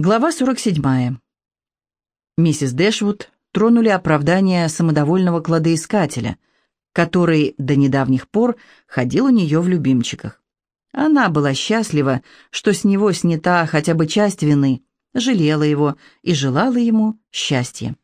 Глава 47. Миссис Дэшвуд тронули оправдание самодовольного кладоискателя, который до недавних пор ходил у нее в любимчиках. Она была счастлива, что с него снята хотя бы часть вины, жалела его и желала ему счастья.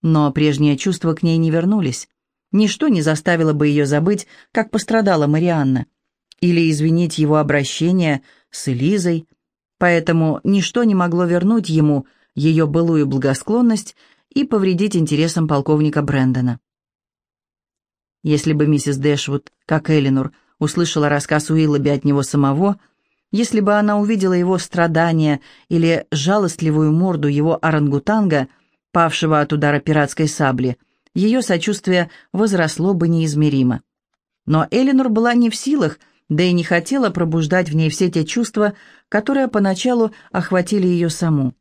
Но прежние чувства к ней не вернулись. Ничто не заставило бы ее забыть, как пострадала Марианна, или извинить его обращение с Элизой, поэтому ничто не могло вернуть ему ее былую благосклонность и повредить интересам полковника Брэндона. Если бы миссис Дэшвуд, как Эллинор, услышала рассказ Уиллоби от него самого, если бы она увидела его страдания или жалостливую морду его орангутанга, павшего от удара пиратской сабли, ее сочувствие возросло бы неизмеримо. Но Эллинор была не в силах да и не хотела пробуждать в ней все те чувства, которые поначалу охватили ее саму.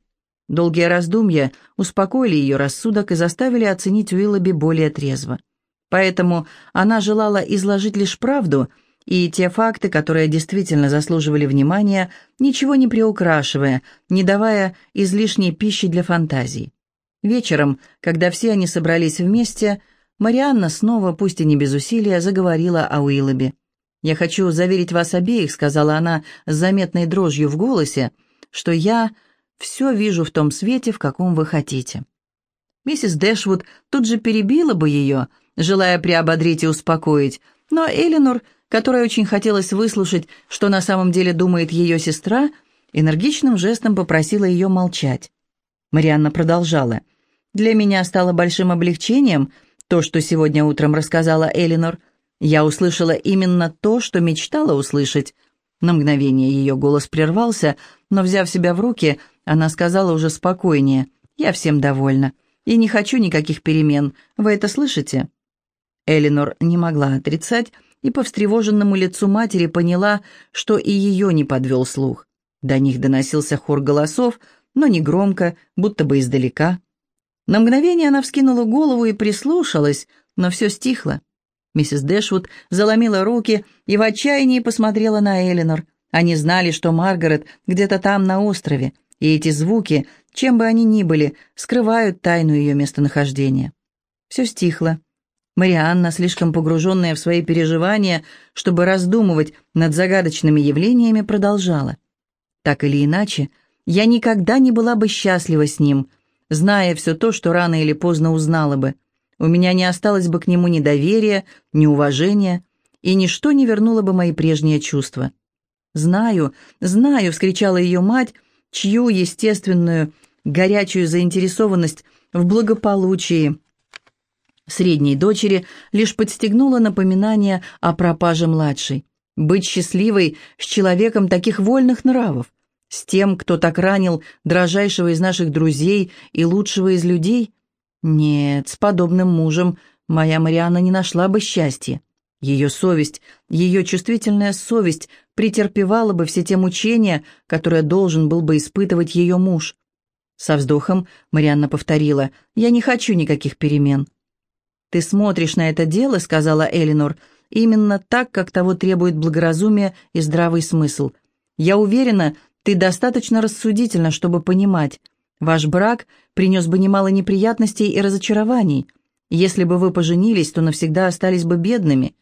Долгие раздумья успокоили ее рассудок и заставили оценить Уиллоби более трезво. Поэтому она желала изложить лишь правду и те факты, которые действительно заслуживали внимания, ничего не приукрашивая, не давая излишней пищи для фантазий. Вечером, когда все они собрались вместе, Марианна снова, пусть и не без усилия, заговорила о Уиллобе. «Я хочу заверить вас обеих», — сказала она с заметной дрожью в голосе, «что я все вижу в том свете, в каком вы хотите». Миссис Дэшвуд тут же перебила бы ее, желая приободрить и успокоить, но Элинор, которой очень хотелось выслушать, что на самом деле думает ее сестра, энергичным жестом попросила ее молчать. Марианна продолжала. «Для меня стало большим облегчением то, что сегодня утром рассказала Элинор. Я услышала именно то, что мечтала услышать. На мгновение ее голос прервался, но, взяв себя в руки, она сказала уже спокойнее. «Я всем довольна. И не хочу никаких перемен. Вы это слышите?» Элинор не могла отрицать, и по встревоженному лицу матери поняла, что и ее не подвел слух. До них доносился хор голосов, но не громко, будто бы издалека. На мгновение она вскинула голову и прислушалась, но все стихло. Миссис Дэшвуд заломила руки и в отчаянии посмотрела на Элинор. Они знали, что Маргарет где-то там, на острове, и эти звуки, чем бы они ни были, скрывают тайну ее местонахождения. Все стихло. Марианна, слишком погруженная в свои переживания, чтобы раздумывать над загадочными явлениями, продолжала. «Так или иначе, я никогда не была бы счастлива с ним, зная все то, что рано или поздно узнала бы у меня не осталось бы к нему ни доверия, ни уважения, и ничто не вернуло бы мои прежние чувства. «Знаю, знаю!» — вскричала ее мать, чью естественную, горячую заинтересованность в благополучии средней дочери лишь подстегнуло напоминание о пропаже младшей. Быть счастливой с человеком таких вольных нравов, с тем, кто так ранил дрожайшего из наших друзей и лучшего из людей — нет, с подобным мужем моя Марианна не нашла бы счастья. Ее совесть, ее чувствительная совесть претерпевала бы все те мучения, которые должен был бы испытывать ее муж. Со вздохом Марианна повторила, «Я не хочу никаких перемен». «Ты смотришь на это дело», — сказала Элинор, «именно так, как того требует благоразумие и здравый смысл. Я уверена, ты достаточно рассудительна, чтобы понимать, Ваш брак принес бы немало неприятностей и разочарований. Если бы вы поженились, то навсегда остались бы бедными.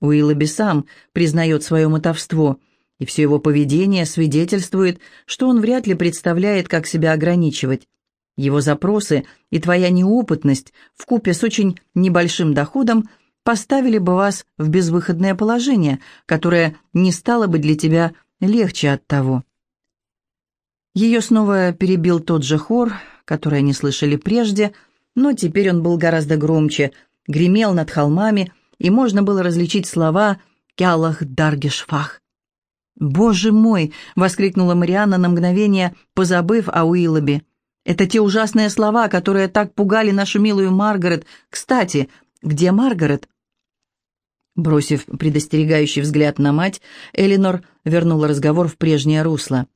Уиллоби сам признает свое мотовство, и все его поведение свидетельствует, что он вряд ли представляет, как себя ограничивать. Его запросы и твоя неопытность вкупе с очень небольшим доходом поставили бы вас в безвыходное положение, которое не стало бы для тебя легче от того. Ее снова перебил тот же хор, который они слышали прежде, но теперь он был гораздо громче, гремел над холмами, и можно было различить слова «Кялах Даргешфах». «Боже мой!» — воскликнула Марианна на мгновение, позабыв о Уиллобе. «Это те ужасные слова, которые так пугали нашу милую Маргарет. Кстати, где Маргарет?» Бросив предостерегающий взгляд на мать, Элинор вернула разговор в прежнее русло.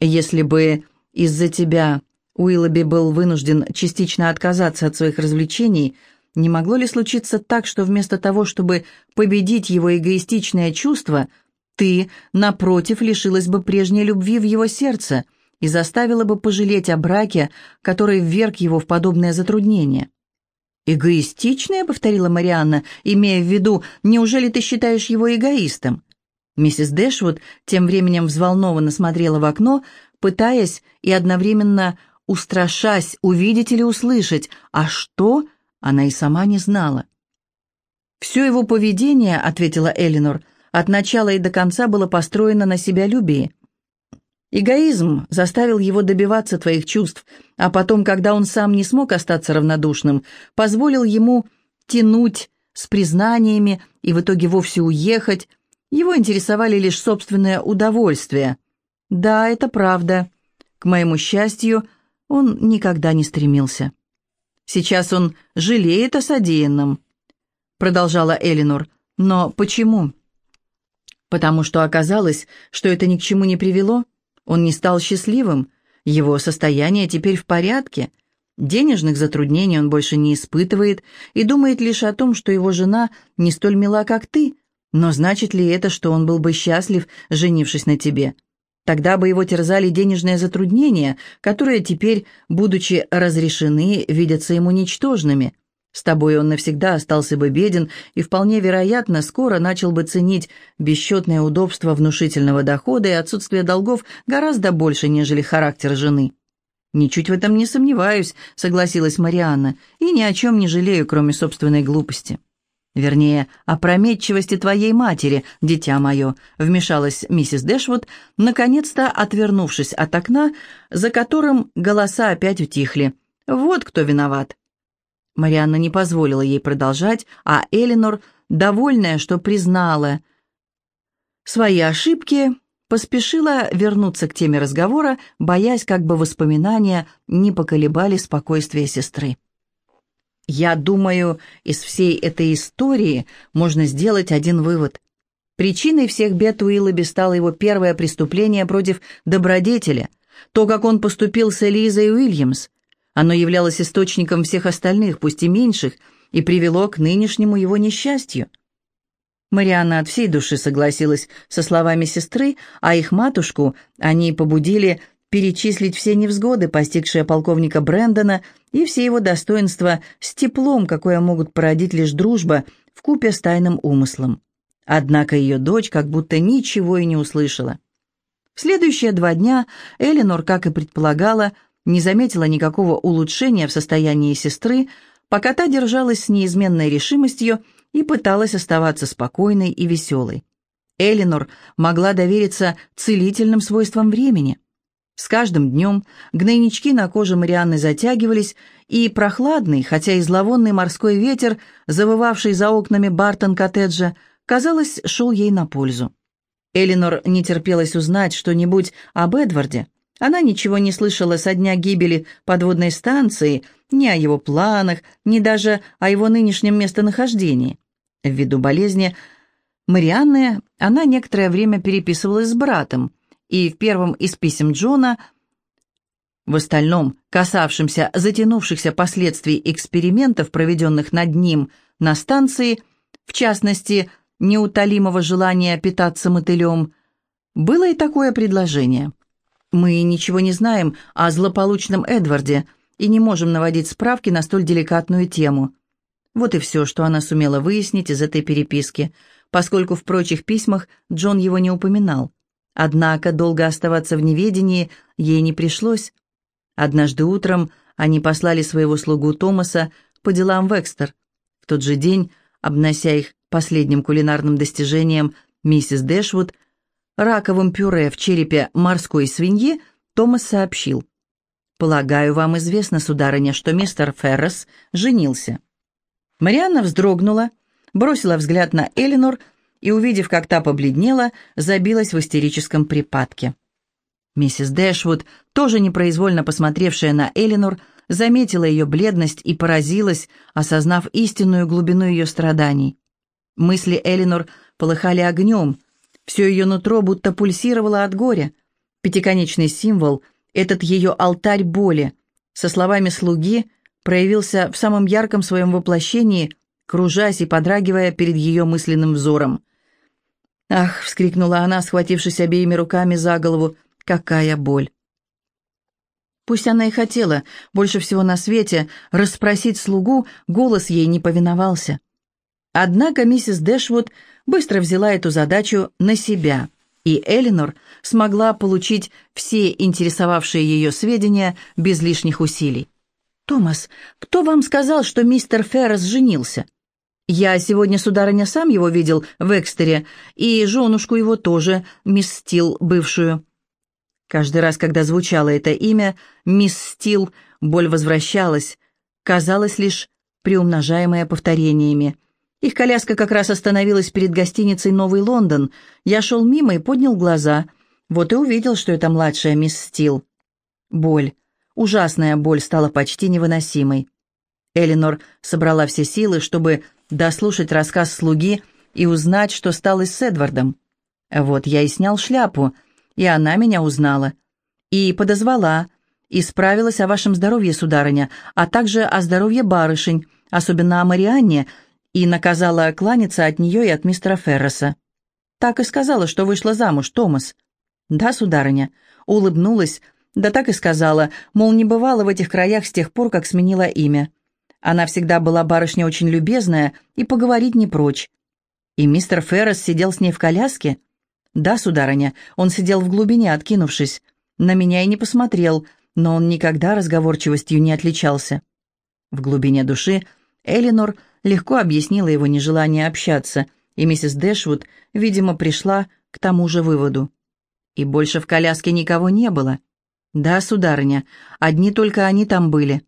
Если бы из-за тебя Уиллоби был вынужден частично отказаться от своих развлечений, не могло ли случиться так, что вместо того, чтобы победить его эгоистичное чувство, ты, напротив, лишилась бы прежней любви в его сердце и заставила бы пожалеть о браке, который вверг его в подобное затруднение. «Эгоистичная?» — повторила Марианна, имея в виду, «неужели ты считаешь его эгоистом?» Миссис Дэшвуд тем временем взволнованно смотрела в окно, пытаясь и одновременно устрашась увидеть или услышать, а что, она и сама не знала. «Все его поведение, — ответила Элинор, — от начала и до конца было построено на себялюбии. Эгоизм заставил его добиваться твоих чувств, а потом, когда он сам не смог остаться равнодушным, позволил ему тянуть с признаниями и в итоге вовсе уехать. Его интересовали лишь собственное удовольствие. Да, это правда. К моему счастью, он никогда не стремился. Сейчас он жалеет о содеянном, продолжала Элинор. Но почему? Потому что оказалось, что это ни к чему не привело. Он не стал счастливым, его состояние теперь в порядке, денежных затруднений он больше не испытывает и думает лишь о том, что его жена не столь мила, как ты. Но значит ли это, что он был бы счастлив, женившись на тебе? Тогда бы его терзали денежные затруднения, которые теперь, будучи разрешены, видятся ему ничтожными. С тобой он навсегда остался бы беден и, вполне вероятно, скоро начал бы ценить бесчетное удобство внушительного дохода и отсутствие долгов гораздо больше, нежели характер жены. «Ничуть в этом не сомневаюсь», — согласилась Марианна, «и ни о чем не жалею, кроме собственной глупости». «Вернее, опрометчивости твоей матери, дитя мое», — вмешалась миссис Дэшвуд, наконец-то отвернувшись от окна, за которым голоса опять утихли. «Вот кто виноват». Марианна не позволила ей продолжать, а Элинор, довольная, что признала свои ошибки, поспешила вернуться к теме разговора, боясь, как бы воспоминания не поколебали спокойствие сестры. «Я думаю, из всей этой истории можно сделать один вывод. Причиной всех бед Уиллоби стало его первое преступление против добродетеля, то, как он поступил с Элизой Уильямс. Оно являлось источником всех остальных, пусть и меньших, и привело к нынешнему его несчастью. Марианна от всей души согласилась со словами сестры, а их матушку они побудили перечислить все невзгоды, постигшие полковника Брэндона, и все его достоинства с теплом, какое могут породить лишь дружба, в купе с тайным умыслом. Однако ее дочь как будто ничего и не услышала. В следующие два дня Эленор, как и предполагала, не заметила никакого улучшения в состоянии сестры, пока та держалась с неизменной решимостью и пыталась оставаться спокойной и веселой. Элинор могла довериться целительным свойствам времени. С каждым днем гнойнички на коже Марианны затягивались, и прохладный, хотя и зловонный морской ветер, завывавший за окнами Бартон-коттеджа, казалось, шел ей на пользу. Элинор не терпелось узнать что-нибудь об Эдварде, она ничего не слышала со дня гибели подводной станции, ни о его планах, ни даже о его нынешнем местонахождении. Ввиду болезни Марианны она некоторое время переписывалась с братом, и в первом из писем Джона, в остальном касавшемся затянувшихся последствий экспериментов, проведенных над ним на станции, в частности, неутолимого желания питаться мотылем, было и такое предложение – мы ничего не знаем о злополучном Эдварде и не можем наводить справки на столь деликатную тему. Вот и все, что она сумела выяснить из этой переписки, поскольку в прочих письмах Джон его не упоминал. Однако долго оставаться в неведении ей не пришлось. Однажды утром они послали своего слугу Томаса по делам в Экстер. В тот же день, обнося их последним кулинарным достижением, миссис Дэшвуд – раковым пюре в черепе морской свиньи, Томас сообщил. «Полагаю, вам известно, сударыня, что мистер Феррес женился». Марианна вздрогнула, бросила взгляд на Элинор и, увидев, как та побледнела, забилась в истерическом припадке. Миссис Дэшвуд, тоже непроизвольно посмотревшая на Элинор, заметила ее бледность и поразилась, осознав истинную глубину ее страданий. Мысли Элинор полыхали огнем, все ее нутро будто пульсировало от горя. Пятиконечный символ, этот ее алтарь боли, со словами слуги, проявился в самом ярком своем воплощении, кружась и подрагивая перед ее мысленным взором. «Ах!» — вскрикнула она, схватившись обеими руками за голову. «Какая боль!» Пусть она и хотела, больше всего на свете, расспросить слугу, голос ей не повиновался. Однако миссис Дэшвуд быстро взяла эту задачу на себя, и Элинор смогла получить все интересовавшие ее сведения без лишних усилий. «Томас, кто вам сказал, что мистер Феррес женился?» «Я сегодня, сударыня, сам его видел в Экстере, и женушку его тоже, мисс Стил, бывшую». Каждый раз, когда звучало это имя, мисс Стил, боль возвращалась, казалось лишь приумножаемая повторениями. Их коляска как раз остановилась перед гостиницей «Новый Лондон». Я шел мимо и поднял глаза. Вот и увидел, что это младшая мисс Стил. Боль, ужасная боль, стала почти невыносимой. Элинор собрала все силы, чтобы дослушать рассказ слуги и узнать, что стало с Эдвардом. Вот я и снял шляпу — и она меня узнала. И подозвала, и справилась о вашем здоровье, сударыня, а также о здоровье барышень, особенно о Марианне, и наказала кланяться от нее и от мистера Ферроса. Так и сказала, что вышла замуж, Томас. Да, сударыня, улыбнулась, да так и сказала, мол, не бывала в этих краях с тех пор, как сменила имя. Она всегда была барышня очень любезная и поговорить не прочь. И мистер Феррес сидел с ней в коляске. «Да, сударыня, он сидел в глубине, откинувшись. На меня и не посмотрел, но он никогда разговорчивостью не отличался». В глубине души Элинор легко объяснила его нежелание общаться, и миссис Дэшвуд, видимо, пришла к тому же выводу. И больше в коляске никого не было. «Да, сударыня, одни только они там были.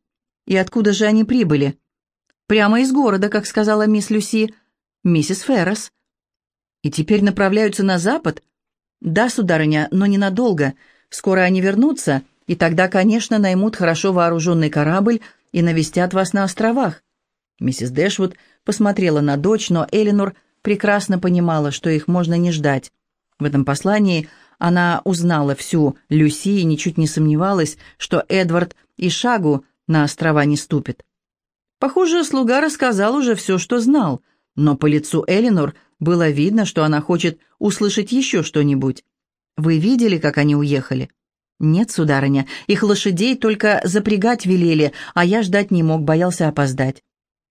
И откуда же они прибыли?» «Прямо из города, как сказала мисс Люси. Миссис Феррес». И теперь направляются на запад? Да, сударыня, но ненадолго. Скоро они вернутся, и тогда, конечно, наймут хорошо вооруженный корабль и навестят вас на островах. Миссис Дэшвуд посмотрела на дочь, но Элинор прекрасно понимала, что их можно не ждать. В этом послании она узнала всю Люси и ничуть не сомневалась, что Эдвард и шагу на острова не ступит. Похоже, слуга рассказал уже все, что знал, но по лицу Элинор – было видно, что она хочет услышать еще что-нибудь. «Вы видели, как они уехали?» «Нет, сударыня, их лошадей только запрягать велели, а я ждать не мог, боялся опоздать».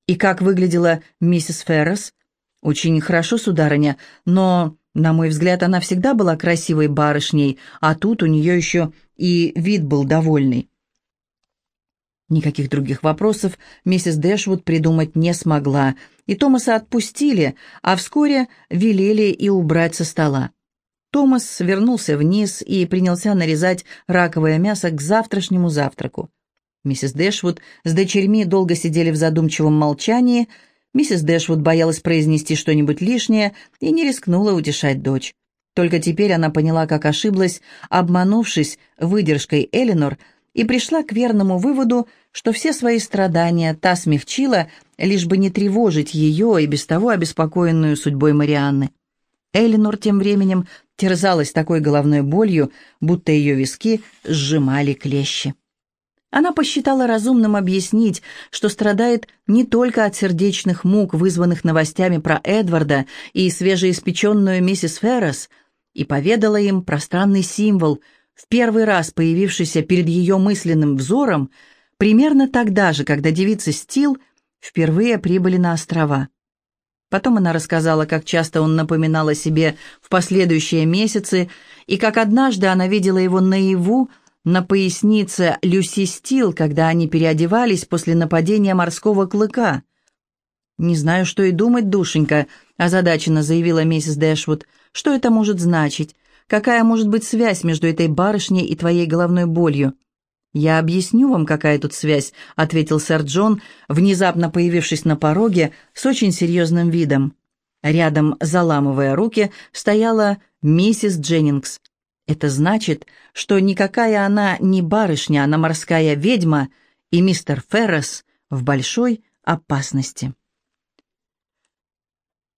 «И как выглядела миссис Феррес?» «Очень хорошо, сударыня, но, на мой взгляд, она всегда была красивой барышней, а тут у нее еще и вид был довольный». Никаких других вопросов миссис Дэшвуд придумать не смогла, и Томаса отпустили, а вскоре велели и убрать со стола. Томас вернулся вниз и принялся нарезать раковое мясо к завтрашнему завтраку. Миссис Дэшвуд с дочерьми долго сидели в задумчивом молчании. Миссис Дэшвуд боялась произнести что-нибудь лишнее и не рискнула утешать дочь. Только теперь она поняла, как ошиблась, обманувшись выдержкой Эленор – и пришла к верному выводу, что все свои страдания та смягчила, лишь бы не тревожить ее и без того обеспокоенную судьбой Марианны. Элинор тем временем терзалась такой головной болью, будто ее виски сжимали клещи. Она посчитала разумным объяснить, что страдает не только от сердечных мук, вызванных новостями про Эдварда и свежеиспеченную миссис Феррес, и поведала им пространный символ — в первый раз появившийся перед ее мысленным взором, примерно тогда же, когда девицы Стил впервые прибыли на острова. Потом она рассказала, как часто он напоминал о себе в последующие месяцы, и как однажды она видела его наяву на пояснице Люси Стил, когда они переодевались после нападения морского клыка. «Не знаю, что и думать, душенька», — озадаченно заявила миссис Дэшвуд. «Что это может значить? Какая может быть связь между этой барышней и твоей головной болью?» «Я объясню вам, какая тут связь», — ответил сэр Джон, внезапно появившись на пороге с очень серьезным видом. Рядом, заламывая руки, стояла миссис Дженнингс. «Это значит, что никакая она не барышня, она морская ведьма, и мистер Феррес в большой опасности».